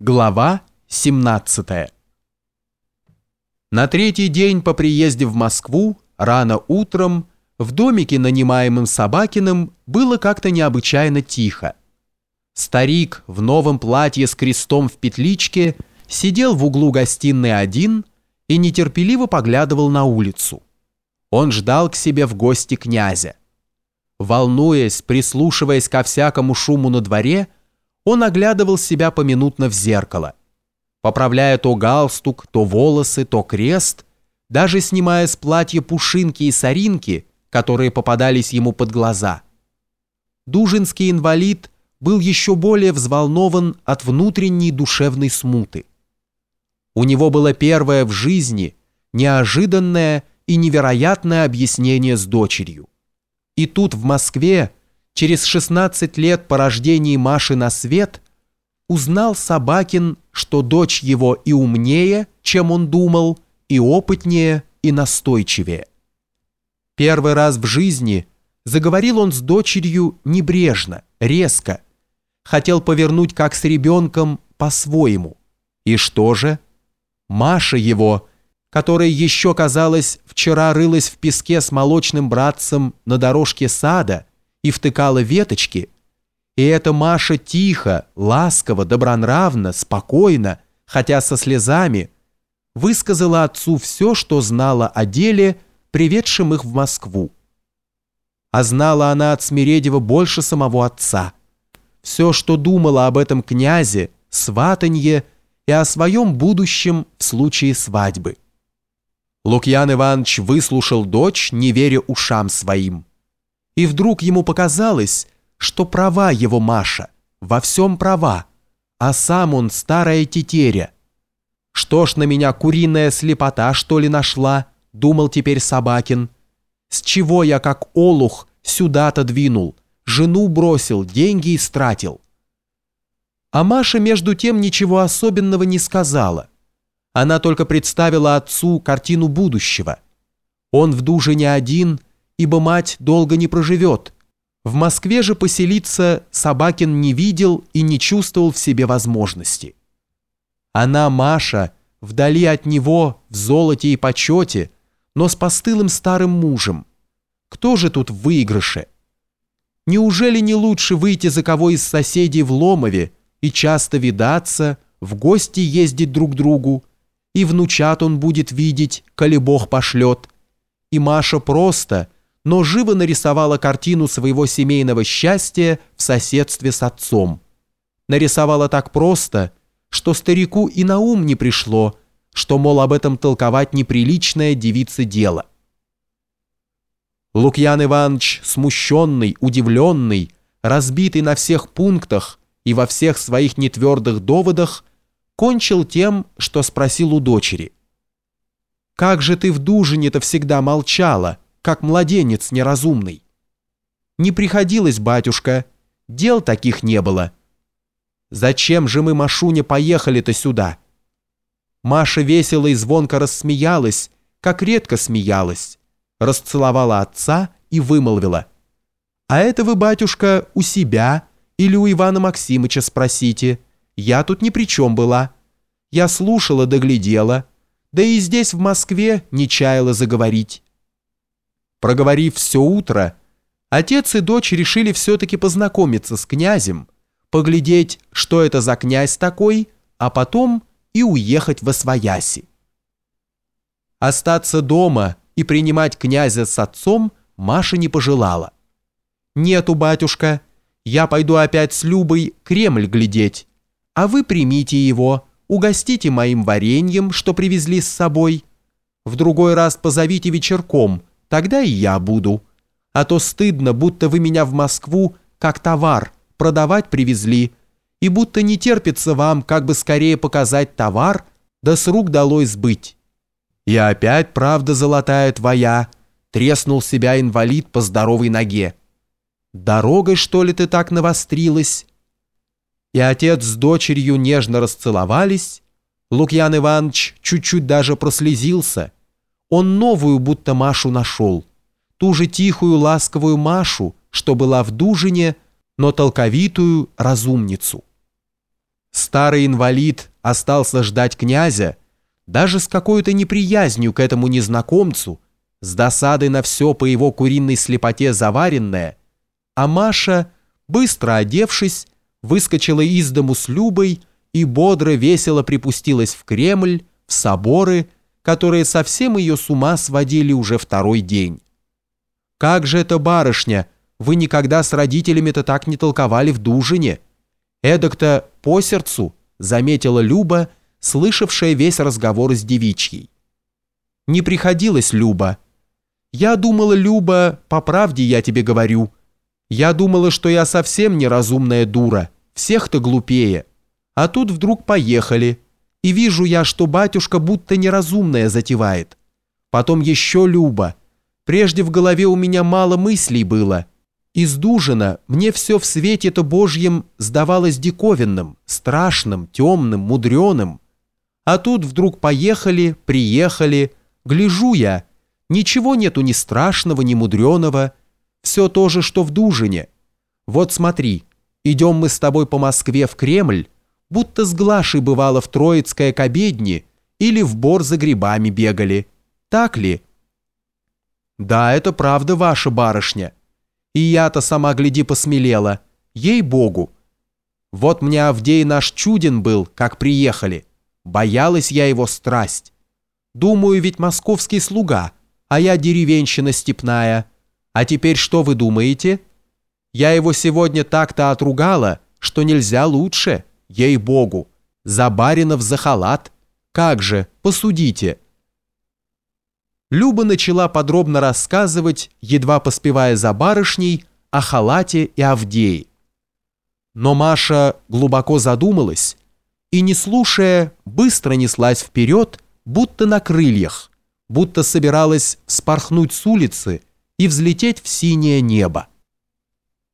Глава 17 На третий день по приезде в Москву, рано утром, в домике, нанимаемом Собакиным, было как-то необычайно тихо. Старик в новом платье с крестом в петличке сидел в углу гостиной один и нетерпеливо поглядывал на улицу. Он ждал к себе в гости князя. Волнуясь, прислушиваясь ко всякому шуму на дворе, он оглядывал себя поминутно в зеркало, поправляя то галстук, то волосы, то крест, даже снимая с платья пушинки и соринки, которые попадались ему под глаза. Дужинский инвалид был еще более взволнован от внутренней душевной смуты. У него было первое в жизни, неожиданное и невероятное объяснение с дочерью. И тут в Москве через 16 лет по рождении Маши на свет, узнал Собакин, что дочь его и умнее, чем он думал, и опытнее, и настойчивее. Первый раз в жизни заговорил он с дочерью небрежно, резко, хотел повернуть как с ребенком по-своему. И что же? Маша его, которая еще, казалось, вчера рылась в песке с молочным братцем на дорожке сада, и втыкала веточки, и эта Маша тихо, ласково, добронравно, спокойно, хотя со слезами, высказала отцу все, что знала о деле, приведшем их в Москву. А знала она от Смиредева больше самого отца. Все, что думала об этом князе, сватанье и о своем будущем в случае свадьбы. Лукьян Иванович выслушал дочь, не веря ушам своим и вдруг ему показалось, что права его Маша, во всем права, а сам он старая тетеря. Что ж на меня куриная слепота, что ли, нашла, думал теперь Собакин. С чего я, как олух, сюда-то двинул, жену бросил, деньги истратил. А Маша между тем ничего особенного не сказала. Она только представила отцу картину будущего. Он в душе не один – ибо мать долго не проживет. В Москве же поселиться Собакин не видел и не чувствовал в себе возможности. Она, Маша, вдали от него, в золоте и почете, но с постылым старым мужем. Кто же тут в выигрыше? Неужели не лучше выйти за кого из соседей в Ломове и часто видаться, в гости ездить друг другу, и внучат он будет видеть, коли Бог пошлет, и Маша просто – но живо нарисовала картину своего семейного счастья в соседстве с отцом. Нарисовала так просто, что старику и на ум не пришло, что, мол, об этом толковать неприличное девице дело. Лукьян Иванович, смущенный, удивленный, разбитый на всех пунктах и во всех своих нетвердых доводах, кончил тем, что спросил у дочери. «Как же ты в дужине-то всегда молчала?» Как младенец неразумный. Не приходилось, батюшка, дел таких не было. Зачем же мы, Машуня, поехали-то сюда? Маша весело и звонко рассмеялась, как редко смеялась, расцеловала отца и вымолвила. «А это вы, батюшка, у себя или у Ивана Максимыча спросите. Я тут ни при чем была. Я слушала, доглядела, да и здесь, в Москве, не чаяла заговорить. Проговорив все утро, отец и дочь решили все-таки познакомиться с князем, поглядеть, что это за князь такой, а потом и уехать во свояси. Остаться дома и принимать князя с отцом Маша не пожелала. «Нету, батюшка, я пойду опять с Любой Кремль глядеть, а вы примите его, угостите моим вареньем, что привезли с собой. В другой раз позовите вечерком, Тогда и я буду. А то стыдно, будто вы меня в Москву как товар продавать привезли, и будто не терпится вам как бы скорее показать товар, да с рук долой сбыть. И опять правда золотая твоя, треснул себя инвалид по здоровой ноге. Дорогой, что ли, ты так навострилась? И отец с дочерью нежно расцеловались, Лукьян Иванович чуть-чуть даже прослезился – он новую будто Машу нашел, ту же тихую ласковую Машу, что была в Дужине, но толковитую разумницу. Старый инвалид остался ждать князя, даже с какой-то неприязнью к этому незнакомцу, с досадой на все по его куриной слепоте заваренное, а Маша, быстро одевшись, выскочила из дому с Любой и бодро весело припустилась в Кремль, в соборы, которые совсем ее с ума сводили уже второй день. «Как же это, барышня, вы никогда с родителями-то так не толковали в дужине? Эдак-то по сердцу», заметила Люба, слышавшая весь разговор с девичьей. «Не приходилось, Люба. Я думала, Люба, по правде я тебе говорю. Я думала, что я совсем неразумная дура, всех-то глупее. А тут вдруг поехали, и вижу я, что батюшка будто неразумное затевает. Потом еще Люба. Прежде в голове у меня мало мыслей было. Из дужина мне все в свете-то Божьем сдавалось диковинным, страшным, темным, мудреным. А тут вдруг поехали, приехали, гляжу я, ничего нету ни страшного, ни мудреного, все то же, что в дужине. Вот смотри, идем мы с тобой по Москве в Кремль, будто с Глашей бывало в Троицкое к обедне или в бор за грибами бегали. Так ли? Да, это правда ваша барышня. И я-то сама, гляди, посмелела. Ей-богу. Вот мне Авдей наш чуден был, как приехали. Боялась я его страсть. Думаю, ведь московский слуга, а я деревенщина степная. А теперь что вы думаете? Я его сегодня так-то отругала, что нельзя лучше». Ей-богу! За баринов за халат! Как же, посудите!» Люба начала подробно рассказывать, едва поспевая за барышней, о халате и Авдее. Но Маша глубоко задумалась и, не слушая, быстро неслась вперед, будто на крыльях, будто собиралась спорхнуть с улицы и взлететь в синее небо.